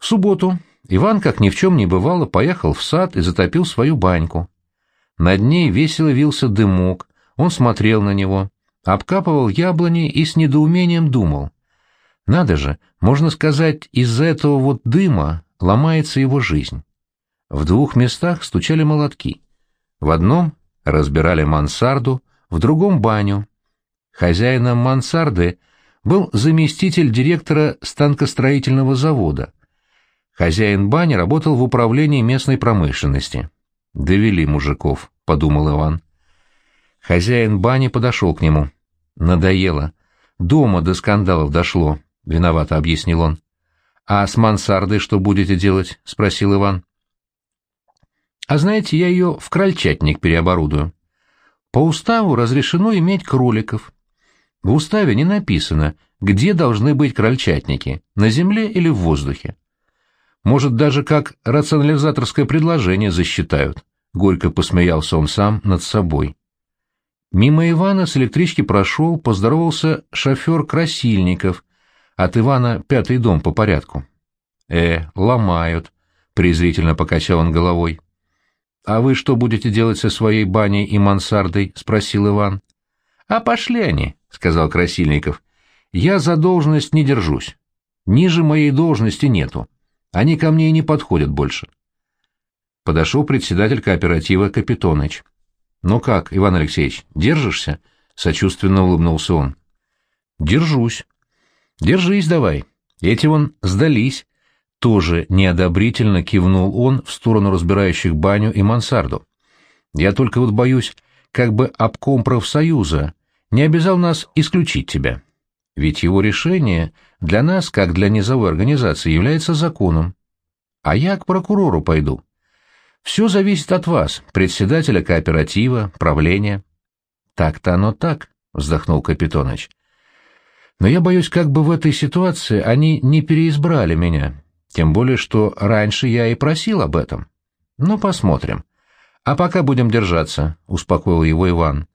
В субботу Иван, как ни в чем не бывало, поехал в сад и затопил свою баньку. Над ней весело вился дымок, он смотрел на него, обкапывал яблони и с недоумением думал. Надо же, можно сказать, из-за этого вот дыма ломается его жизнь. В двух местах стучали молотки. В одном разбирали мансарду, в другом — баню. Хозяином мансарды был заместитель директора станкостроительного завода. Хозяин бани работал в управлении местной промышленности. «Довели мужиков», — подумал Иван. Хозяин бани подошел к нему. «Надоело. Дома до скандалов дошло», — виновато объяснил он. «А с мансардой что будете делать?» — спросил Иван. «А знаете, я ее в крольчатник переоборудую. По уставу разрешено иметь кроликов. В уставе не написано, где должны быть крольчатники, на земле или в воздухе. Может, даже как рационализаторское предложение засчитают. Горько посмеялся он сам над собой. Мимо Ивана с электрички прошел, поздоровался шофер Красильников. От Ивана пятый дом по порядку. «Э, ломают», — презрительно покачал он головой. «А вы что будете делать со своей баней и мансардой?» — спросил Иван. «А пошли они», — сказал Красильников. «Я за должность не держусь. Ниже моей должности нету. Они ко мне и не подходят больше». Подошел председатель кооператива Капитоныч. «Ну как, Иван Алексеевич, держишься?» — сочувственно улыбнулся он. «Держусь». «Держись давай. Эти вон сдались». Тоже неодобрительно кивнул он в сторону разбирающих баню и мансарду. «Я только вот боюсь, как бы обком профсоюза не обязал нас исключить тебя. Ведь его решение для нас, как для низовой организации, является законом. А я к прокурору пойду. Все зависит от вас, председателя кооператива, правления. Так-то оно так, вздохнул Капитоныч. Но я боюсь, как бы в этой ситуации они не переизбрали меня, тем более, что раньше я и просил об этом. Ну, посмотрим. А пока будем держаться, успокоил его Иван.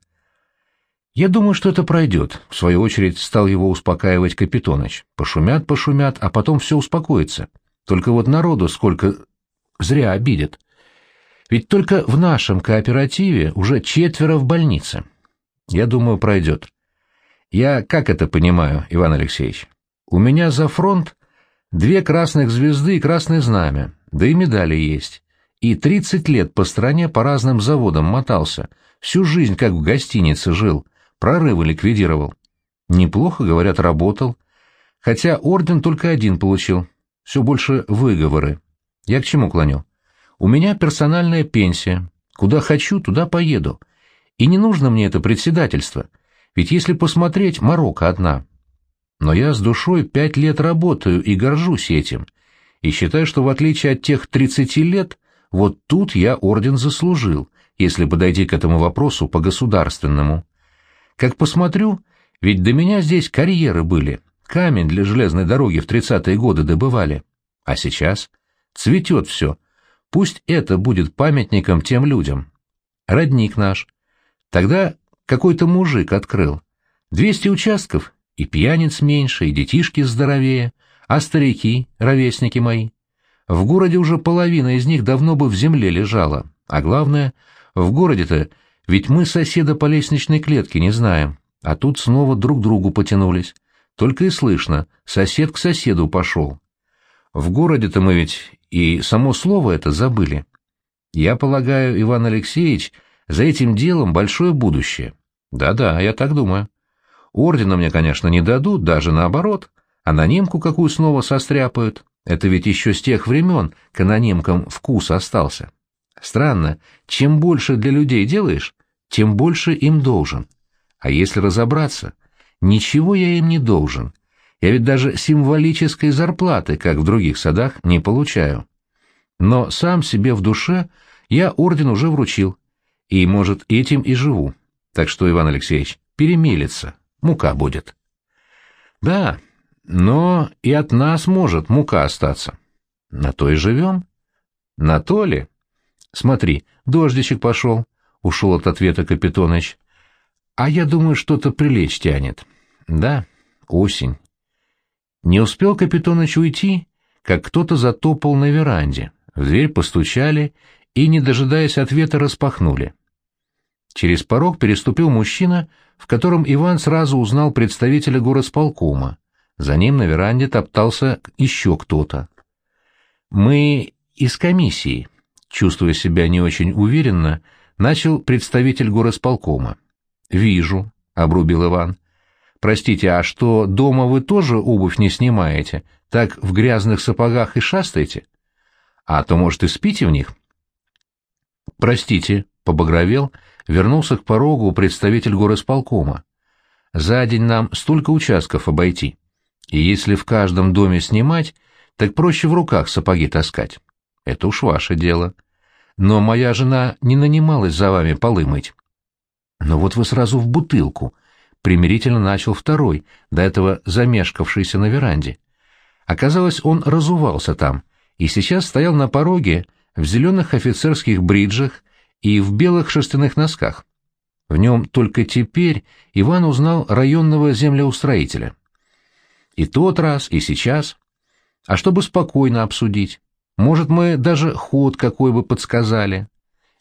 Я думаю, что это пройдет, в свою очередь стал его успокаивать Капитоныч. Пошумят, пошумят, а потом все успокоится. Только вот народу сколько зря обидят. Ведь только в нашем кооперативе уже четверо в больнице. Я думаю, пройдет. Я как это понимаю, Иван Алексеевич? У меня за фронт две красных звезды и красное знамя, да и медали есть. И тридцать лет по стране по разным заводам мотался, всю жизнь как в гостинице жил, прорывы ликвидировал. Неплохо, говорят, работал. Хотя орден только один получил, все больше выговоры. Я к чему клоню? У меня персональная пенсия. Куда хочу, туда поеду. И не нужно мне это председательство. Ведь если посмотреть, Марокко одна. Но я с душой пять лет работаю и горжусь этим. И считаю, что в отличие от тех тридцати лет, вот тут я орден заслужил, если подойти к этому вопросу по-государственному. Как посмотрю, ведь до меня здесь карьеры были, камень для железной дороги в тридцатые годы добывали. А сейчас цветет все, Пусть это будет памятником тем людям. Родник наш. Тогда какой-то мужик открыл. Двести участков, и пьяниц меньше, и детишки здоровее, а старики, ровесники мои. В городе уже половина из них давно бы в земле лежала. А главное, в городе-то ведь мы соседа по лестничной клетке не знаем, а тут снова друг к другу потянулись. Только и слышно, сосед к соседу пошел. В городе-то мы ведь и само слово это забыли. Я полагаю, Иван Алексеевич, за этим делом большое будущее. Да-да, я так думаю. Ордена мне, конечно, не дадут, даже наоборот. Анонимку какую снова состряпают. Это ведь еще с тех времен к анонимкам вкус остался. Странно, чем больше для людей делаешь, тем больше им должен. А если разобраться, ничего я им не должен — я ведь даже символической зарплаты, как в других садах, не получаю. Но сам себе в душе я орден уже вручил. И, может, этим и живу. Так что, Иван Алексеевич, перемелется, мука будет. Да, но и от нас может мука остаться. На то и живем. На то ли? Смотри, дождичек пошел, — ушел от ответа Капитоныч. А я думаю, что-то прилечь тянет. Да, осень. Не успел Капитоныч уйти, как кто-то затопал на веранде, в дверь постучали и, не дожидаясь ответа, распахнули. Через порог переступил мужчина, в котором Иван сразу узнал представителя горосполкома. За ним на веранде топтался еще кто-то. «Мы из комиссии», — чувствуя себя не очень уверенно, начал представитель горосполкома. «Вижу», — обрубил Иван. «Простите, а что, дома вы тоже обувь не снимаете? Так в грязных сапогах и шастаете? А то, может, и спите в них?» «Простите», — побагровел, вернулся к порогу представитель горосполкома. «За день нам столько участков обойти. И если в каждом доме снимать, так проще в руках сапоги таскать. Это уж ваше дело. Но моя жена не нанималась за вами полы мыть». «Но вот вы сразу в бутылку», — примирительно начал второй, до этого замешкавшийся на веранде. Оказалось, он разувался там, и сейчас стоял на пороге в зеленых офицерских бриджах и в белых шерстяных носках. В нем только теперь Иван узнал районного землеустроителя. И тот раз, и сейчас. А чтобы спокойно обсудить. Может, мы даже ход какой бы подсказали.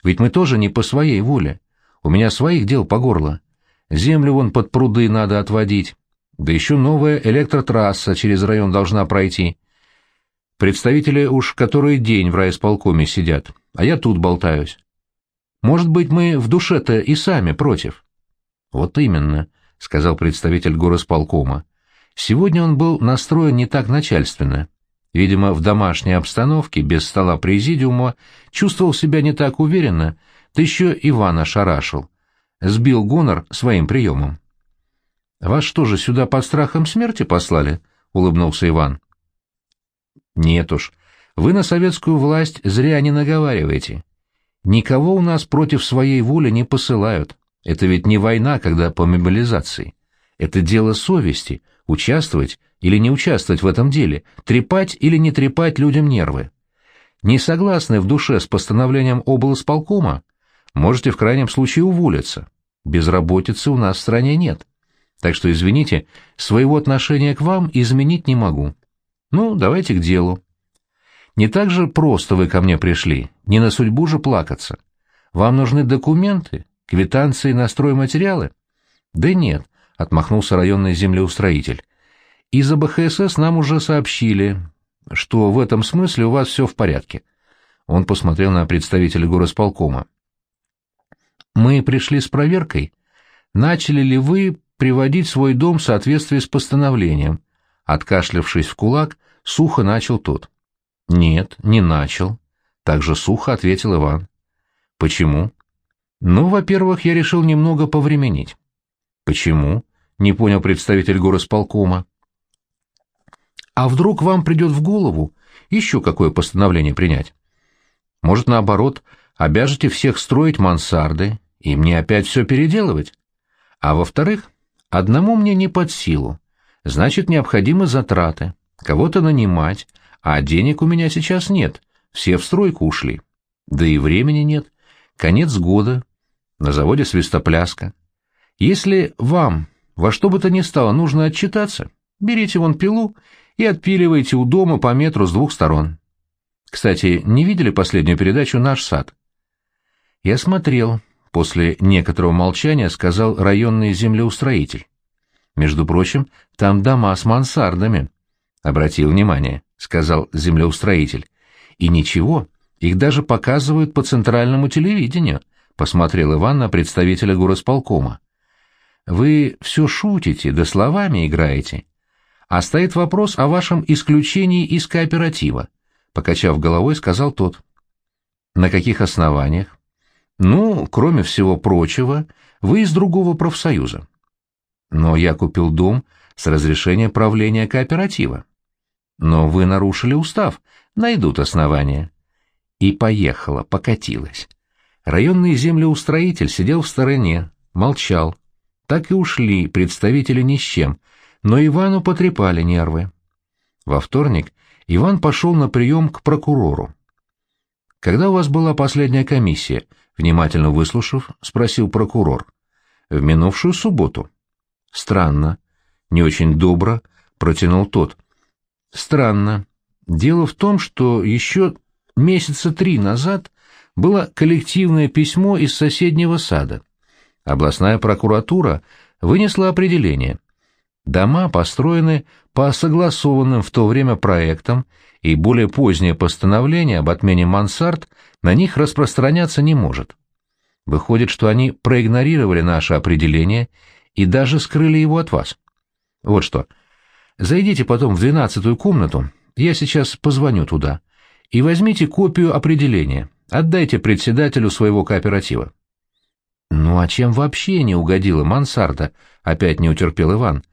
Ведь мы тоже не по своей воле. У меня своих дел по горло. Землю вон под пруды надо отводить. Да еще новая электротрасса через район должна пройти. Представители уж который день в райисполкоме сидят, а я тут болтаюсь. Может быть, мы в душе-то и сами против? — Вот именно, — сказал представитель горосполкома. Сегодня он был настроен не так начальственно. Видимо, в домашней обстановке, без стола президиума, чувствовал себя не так уверенно, да еще Ивана шарашил. Сбил гонор своим приемом. — Вас что же, сюда под страхом смерти послали? — улыбнулся Иван. Нет уж, вы на советскую власть зря не наговариваете. Никого у нас против своей воли не посылают. Это ведь не война, когда по мобилизации. Это дело совести, участвовать или не участвовать в этом деле, трепать или не трепать людям нервы. Не согласны в душе с постановлением облсполкома? Можете в крайнем случае уволиться. Безработицы у нас в стране нет. Так что, извините, своего отношения к вам изменить не могу. Ну, давайте к делу. Не так же просто вы ко мне пришли, не на судьбу же плакаться. Вам нужны документы, квитанции на стройматериалы? Да нет, отмахнулся районный землеустроитель. Из АБХСС нам уже сообщили, что в этом смысле у вас все в порядке. Он посмотрел на представителя горосполкома. Мы пришли с проверкой. Начали ли вы приводить свой дом в соответствии с постановлением? Откашлявшись в кулак, Сухо начал тот. «Нет, не начал», — так же сухо ответил Иван. «Почему?» «Ну, во-первых, я решил немного повременить». «Почему?» — не понял представитель горосполкома. «А вдруг вам придет в голову еще какое постановление принять? Может, наоборот, обяжете всех строить мансарды, и мне опять все переделывать? А во-вторых, одному мне не под силу, значит, необходимы затраты кого-то нанимать, а денег у меня сейчас нет, все в стройку ушли. Да и времени нет. Конец года. На заводе свистопляска. Если вам во что бы то ни стало нужно отчитаться, берите вон пилу и отпиливайте у дома по метру с двух сторон. Кстати, не видели последнюю передачу «Наш сад»? Я смотрел. После некоторого молчания сказал районный землеустроитель. Между прочим, там дома с мансардами. Обратил внимание, сказал землеустроитель. И ничего, их даже показывают по центральному телевидению, посмотрел Иван на представителя горосполкома. Вы все шутите, да словами играете. А стоит вопрос о вашем исключении из кооператива, покачав головой, сказал тот. На каких основаниях? Ну, кроме всего прочего, вы из другого профсоюза. Но я купил дом с разрешения правления кооператива. Но вы нарушили устав, найдут основания. И поехала, покатилась. Районный землеустроитель сидел в стороне, молчал. Так и ушли представители ни с чем, но Ивану потрепали нервы. Во вторник Иван пошел на прием к прокурору. «Когда у вас была последняя комиссия?» — внимательно выслушав, спросил прокурор. «В минувшую субботу». «Странно. Не очень добро», — протянул тот. Странно. Дело в том, что еще месяца три назад было коллективное письмо из соседнего сада. Областная прокуратура вынесла определение. Дома построены по согласованным в то время проектам, и более позднее постановление об отмене мансард на них распространяться не может. Выходит, что они проигнорировали наше определение и даже скрыли его от вас. Вот что. Зайдите потом в двенадцатую комнату, я сейчас позвоню туда, и возьмите копию определения, отдайте председателю своего кооператива. Ну а чем вообще не угодила мансарда? Опять не утерпел Иван.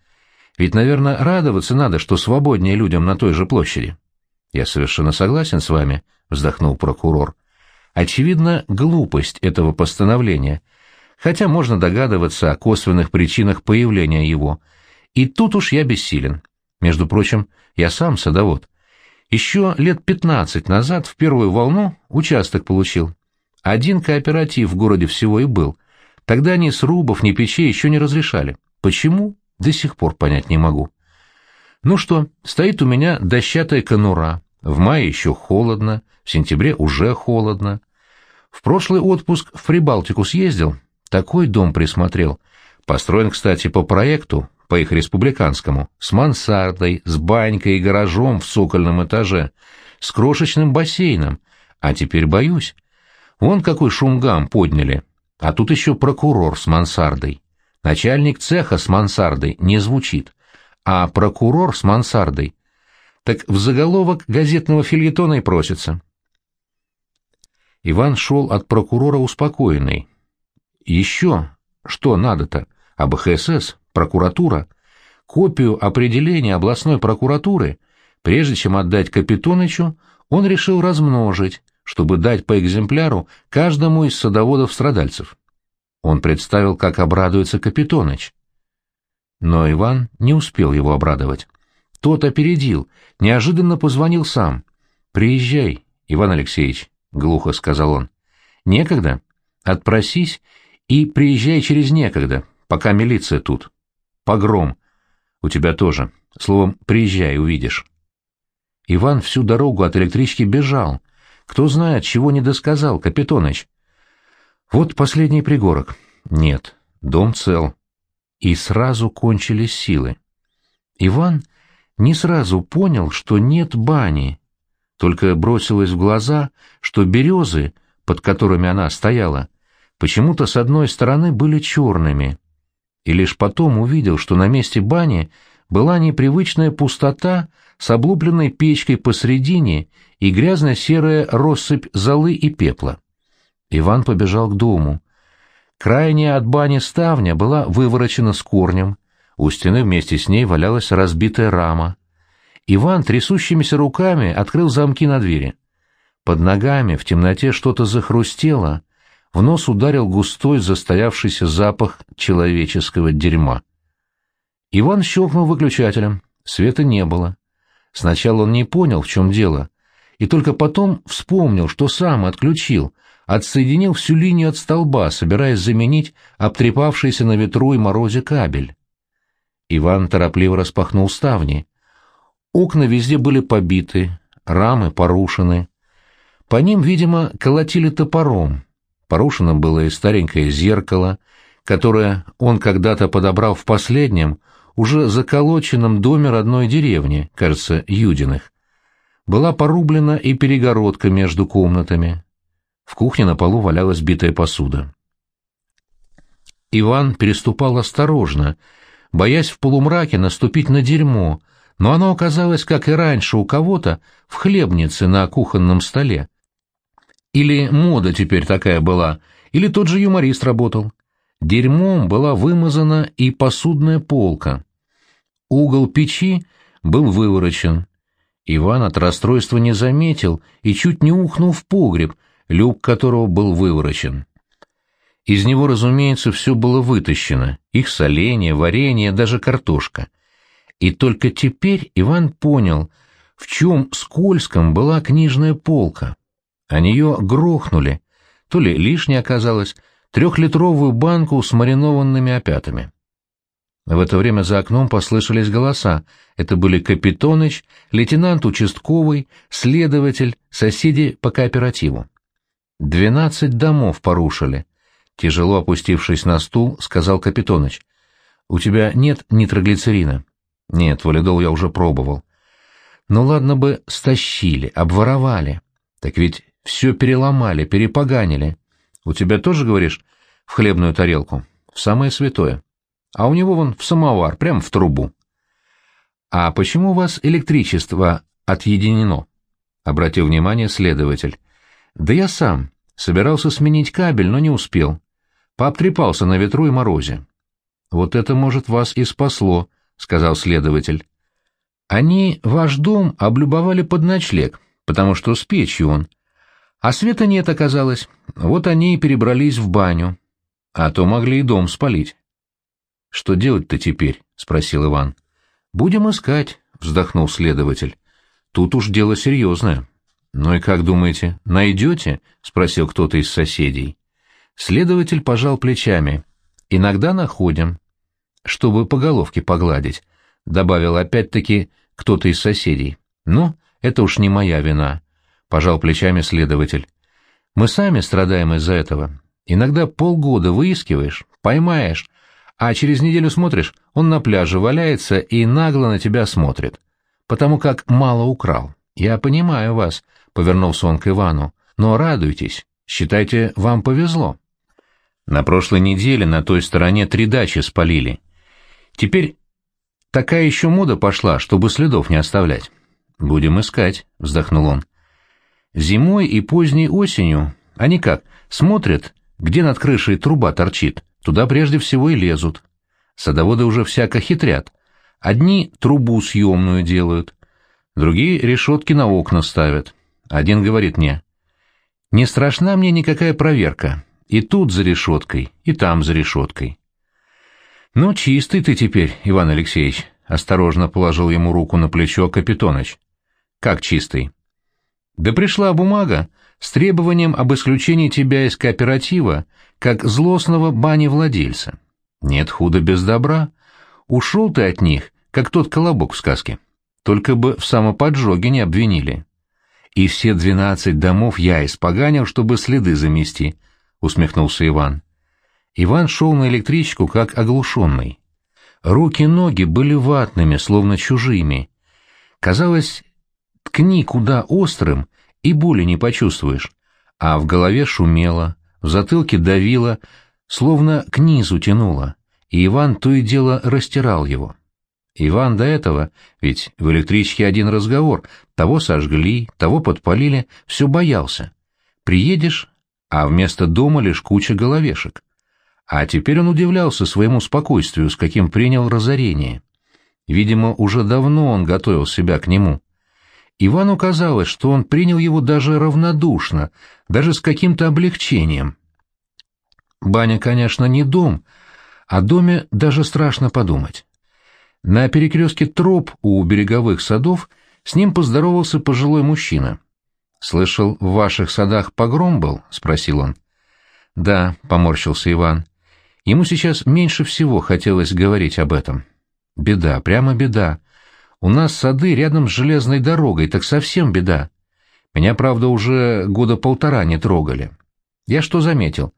Ведь, наверное, радоваться надо, что свободнее людям на той же площади. Я совершенно согласен с вами, вздохнул прокурор. Очевидно, глупость этого постановления, хотя можно догадываться о косвенных причинах появления его. И тут уж я бессилен. Между прочим, я сам садовод. Еще лет пятнадцать назад в первую волну участок получил. Один кооператив в городе всего и был. Тогда ни срубов, ни печей еще не разрешали. Почему? До сих пор понять не могу. Ну что, стоит у меня дощатая конура. В мае еще холодно, в сентябре уже холодно. В прошлый отпуск в Прибалтику съездил, такой дом присмотрел. Построен, кстати, по проекту, по их республиканскому, с мансардой, с банькой и гаражом в цокольном этаже, с крошечным бассейном. А теперь боюсь. Вон какой шумгам подняли. А тут еще прокурор с мансардой. Начальник цеха с мансардой не звучит. А прокурор с мансардой. Так в заголовок газетного фильетона и просится. Иван шел от прокурора успокоенный. Еще что надо-то? АБХСС, прокуратура. Копию определения областной прокуратуры, прежде чем отдать Капитонычу, он решил размножить, чтобы дать по экземпляру каждому из садоводов-страдальцев. Он представил, как обрадуется Капитоныч. Но Иван не успел его обрадовать. Тот опередил, неожиданно позвонил сам. «Приезжай, Иван Алексеевич», — глухо сказал он. «Некогда? Отпросись и приезжай через некогда, пока милиция тут. Погром. У тебя тоже. Словом, приезжай, увидишь». Иван всю дорогу от электрички бежал, кто знает, чего не досказал, Капитоныч. Вот последний пригорок. Нет, дом цел. И сразу кончились силы. Иван не сразу понял, что нет бани. Только бросилось в глаза, что березы, под которыми она стояла, почему-то с одной стороны были черными. И лишь потом увидел, что на месте бани была непривычная пустота с облупленной печкой посредине и грязно-серая россыпь золы и пепла. Иван побежал к дому. Крайняя от бани ставня была выворочена с корнем, у стены вместе с ней валялась разбитая рама. Иван трясущимися руками открыл замки на двери. Под ногами в темноте что-то захрустело, в нос ударил густой застоявшийся запах человеческого дерьма. Иван щелкнул выключателем, света не было. Сначала он не понял, в чем дело, и только потом вспомнил, что сам отключил, отсоединил всю линию от столба, собираясь заменить обтрепавшийся на ветру и морозе кабель. Иван торопливо распахнул ставни. Окна везде были побиты, рамы порушены. По ним, видимо, колотили топором. Порушено было и старенькое зеркало, которое он когда-то подобрал в последнем, уже заколоченном доме родной деревни, кажется, Юдиных. Была порублена и перегородка между комнатами. В кухне на полу валялась битая посуда. Иван переступал осторожно, боясь в полумраке наступить на дерьмо, но оно оказалось, как и раньше у кого-то, в хлебнице на кухонном столе. Или мода теперь такая была, или тот же юморист работал. Дерьмом была вымазана и посудная полка. Угол печи был выворочен. Иван от расстройства не заметил и чуть не ухнул в погреб, люк которого был выворочен. Из него, разумеется, все было вытащено, их соленье, варенье, даже картошка. И только теперь Иван понял, в чем скользком была книжная полка. О нее грохнули, то ли лишнее оказалось, трехлитровую банку с маринованными опятами. В это время за окном послышались голоса. Это были Капитоныч, лейтенант участковый, следователь, соседи по кооперативу. «Двенадцать домов порушили», — тяжело опустившись на стул, сказал Капитоныч. «У тебя нет нитроглицерина?» «Нет, валидол я уже пробовал». «Ну ладно бы стащили, обворовали. Так ведь все переломали, перепоганили. У тебя тоже, говоришь, в хлебную тарелку? В самое святое. А у него вон в самовар, прямо в трубу». «А почему у вас электричество отъединено?» — обратил внимание следователь. «Да я сам. Собирался сменить кабель, но не успел. Пообтрепался на ветру и морозе». «Вот это, может, вас и спасло», — сказал следователь. «Они ваш дом облюбовали под ночлег, потому что с печью он. А света нет, оказалось. Вот они и перебрались в баню. А то могли и дом спалить». «Что делать-то теперь?» — спросил Иван. «Будем искать», — вздохнул следователь. «Тут уж дело серьезное». «Ну и как думаете, найдете?» — спросил кто-то из соседей. Следователь пожал плечами. «Иногда находим». «Чтобы по головке погладить», — добавил опять-таки кто-то из соседей. «Ну, это уж не моя вина», — пожал плечами следователь. «Мы сами страдаем из-за этого. Иногда полгода выискиваешь, поймаешь, а через неделю смотришь, он на пляже валяется и нагло на тебя смотрит, потому как мало украл. Я понимаю вас, — повернулся он к Ивану. «Но радуйтесь, считайте, вам повезло. На прошлой неделе на той стороне три дачи спалили. Теперь такая еще мода пошла, чтобы следов не оставлять. Будем искать», — вздохнул он. Зимой и поздней осенью они как, смотрят, где над крышей труба торчит, туда прежде всего и лезут. Садоводы уже всяко хитрят. Одни трубу съемную делают, другие решетки на окна ставят. Один говорит мне, «Не страшна мне никакая проверка. И тут за решеткой, и там за решеткой». «Ну, чистый ты теперь, Иван Алексеевич», — осторожно положил ему руку на плечо Капитоныч. «Как чистый?» «Да пришла бумага с требованием об исключении тебя из кооператива как злостного бани-владельца. Нет худа без добра. Ушел ты от них, как тот колобок в сказке. Только бы в самоподжоге не обвинили» и все двенадцать домов я испоганил, чтобы следы замести, — усмехнулся Иван. Иван шел на электричку, как оглушенный. Руки-ноги были ватными, словно чужими. Казалось, ткни куда острым, и боли не почувствуешь. А в голове шумело, в затылке давило, словно к низу тянуло, и Иван то и дело растирал его. Иван до этого, ведь в электричке один разговор, того сожгли, того подпалили, все боялся. Приедешь, а вместо дома лишь куча головешек. А теперь он удивлялся своему спокойствию, с каким принял разорение. Видимо, уже давно он готовил себя к нему. Ивану казалось, что он принял его даже равнодушно, даже с каким-то облегчением. Баня, конечно, не дом, о доме даже страшно подумать. На перекрестке троп у береговых садов с ним поздоровался пожилой мужчина. «Слышал, в ваших садах погром был?» — спросил он. «Да», — поморщился Иван. Ему сейчас меньше всего хотелось говорить об этом. «Беда, прямо беда. У нас сады рядом с железной дорогой, так совсем беда. Меня, правда, уже года полтора не трогали. Я что заметил?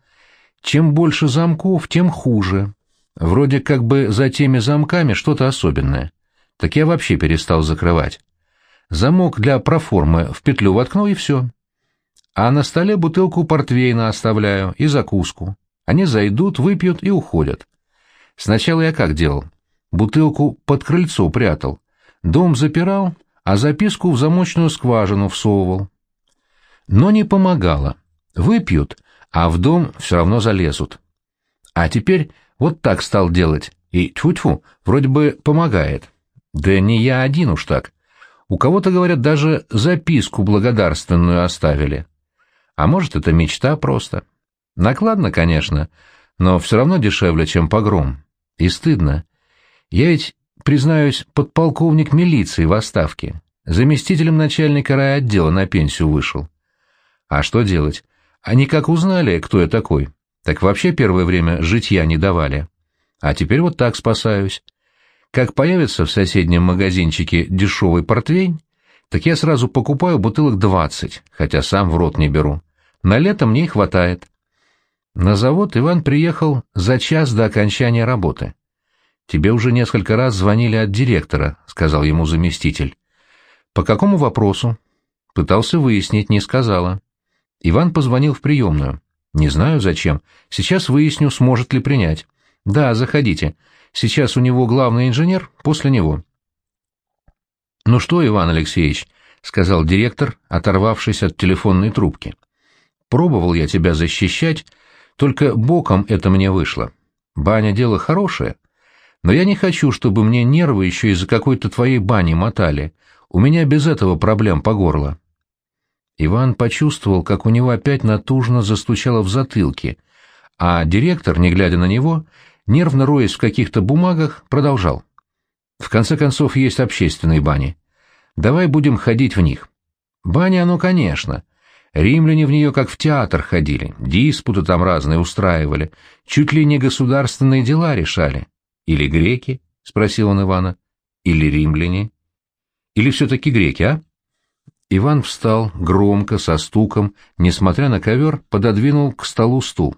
Чем больше замков, тем хуже. Вроде как бы за теми замками что-то особенное. Так я вообще перестал закрывать. Замок для проформы в петлю воткнул и все. А на столе бутылку портвейна оставляю и закуску. Они зайдут, выпьют и уходят. Сначала я как делал? Бутылку под крыльцо прятал. Дом запирал, а записку в замочную скважину всовывал. Но не помогало. Выпьют, а в дом все равно залезут. А теперь вот так стал делать, и тьфу-тьфу, вроде бы помогает. Да не я один уж так. У кого-то, говорят, даже записку благодарственную оставили. А может, это мечта просто. Накладно, конечно, но все равно дешевле, чем погром. И стыдно. Я ведь, признаюсь, подполковник милиции в отставке. Заместителем начальника райотдела на пенсию вышел. А что делать? Они как узнали, кто я такой, так вообще первое время житья не давали. А теперь вот так спасаюсь. Как появится в соседнем магазинчике дешевый портвейн, так я сразу покупаю бутылок двадцать, хотя сам в рот не беру. На лето мне хватает. На завод Иван приехал за час до окончания работы. «Тебе уже несколько раз звонили от директора», — сказал ему заместитель. «По какому вопросу?» Пытался выяснить, не сказала. Иван позвонил в приемную. «Не знаю, зачем. Сейчас выясню, сможет ли принять». «Да, заходите. Сейчас у него главный инженер, после него». «Ну что, Иван Алексеевич», — сказал директор, оторвавшись от телефонной трубки. «Пробовал я тебя защищать, только боком это мне вышло. Баня — дело хорошее, но я не хочу, чтобы мне нервы еще из-за какой-то твоей бани мотали. У меня без этого проблем по горло. Иван почувствовал, как у него опять натужно застучало в затылке, а директор, не глядя на него, нервно роясь в каких-то бумагах, продолжал. В конце концов, есть общественные бани. Давай будем ходить в них. Баня, ну, конечно. Римляне в нее как в театр ходили, диспуты там разные устраивали, чуть ли не государственные дела решали. Или греки? — спросил он Ивана. Или римляне? Или все-таки греки, а? Иван встал громко, со стуком, несмотря на ковер, пододвинул к столу стул.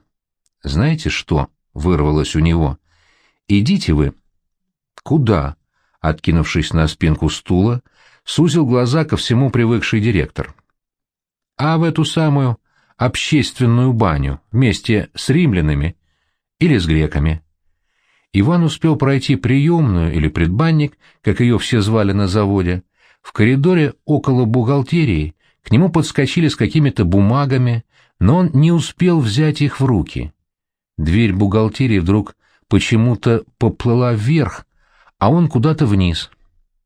«Знаете что?» — вырвалось у него. «Идите вы». «Куда?» — откинувшись на спинку стула, сузил глаза ко всему привыкший директор. «А в эту самую общественную баню вместе с римлянами или с греками?» Иван успел пройти приемную или предбанник, как ее все звали на заводе. В коридоре около бухгалтерии к нему подскочили с какими-то бумагами, но он не успел взять их в руки. Дверь бухгалтерии вдруг почему-то поплыла вверх, а он куда-то вниз,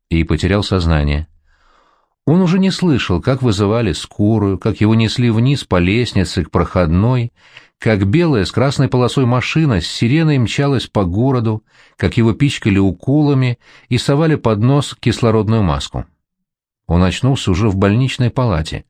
и потерял сознание. Он уже не слышал, как вызывали скорую, как его несли вниз по лестнице к проходной, как белая с красной полосой машина с сиреной мчалась по городу, как его пичкали уколами и совали под нос кислородную маску. Он очнулся уже в больничной палате.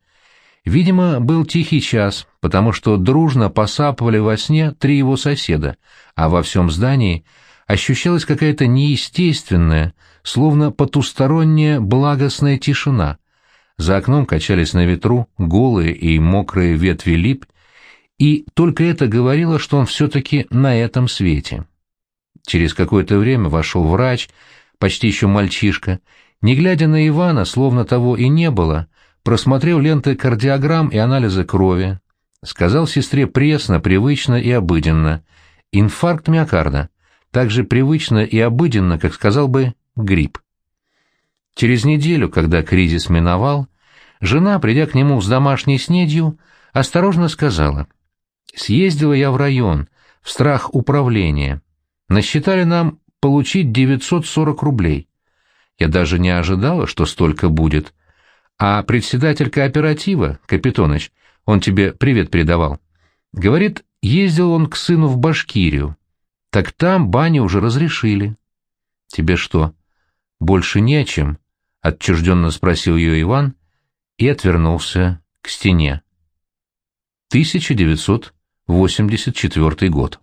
Видимо, был тихий час, потому что дружно посапывали во сне три его соседа, а во всем здании ощущалась какая-то неестественная, словно потусторонняя благостная тишина. За окном качались на ветру голые и мокрые ветви лип, и только это говорило, что он все-таки на этом свете. Через какое-то время вошел врач, почти еще мальчишка, не глядя на Ивана, словно того и не было, просмотрел ленты кардиограмм и анализы крови, сказал сестре пресно, привычно и обыденно. Инфаркт миокарда. Так же привычно и обыденно, как сказал бы грипп. Через неделю, когда кризис миновал, жена, придя к нему с домашней снедью, осторожно сказала — Съездила я в район, в страх управления. Насчитали нам получить 940 рублей. Я даже не ожидала, что столько будет. А председатель кооператива, Капитоныч, он тебе привет передавал, говорит, ездил он к сыну в Башкирию. Так там бани уже разрешили. Тебе что, больше не о чем? — отчужденно спросил ее Иван и отвернулся к стене. 1900 1984 год.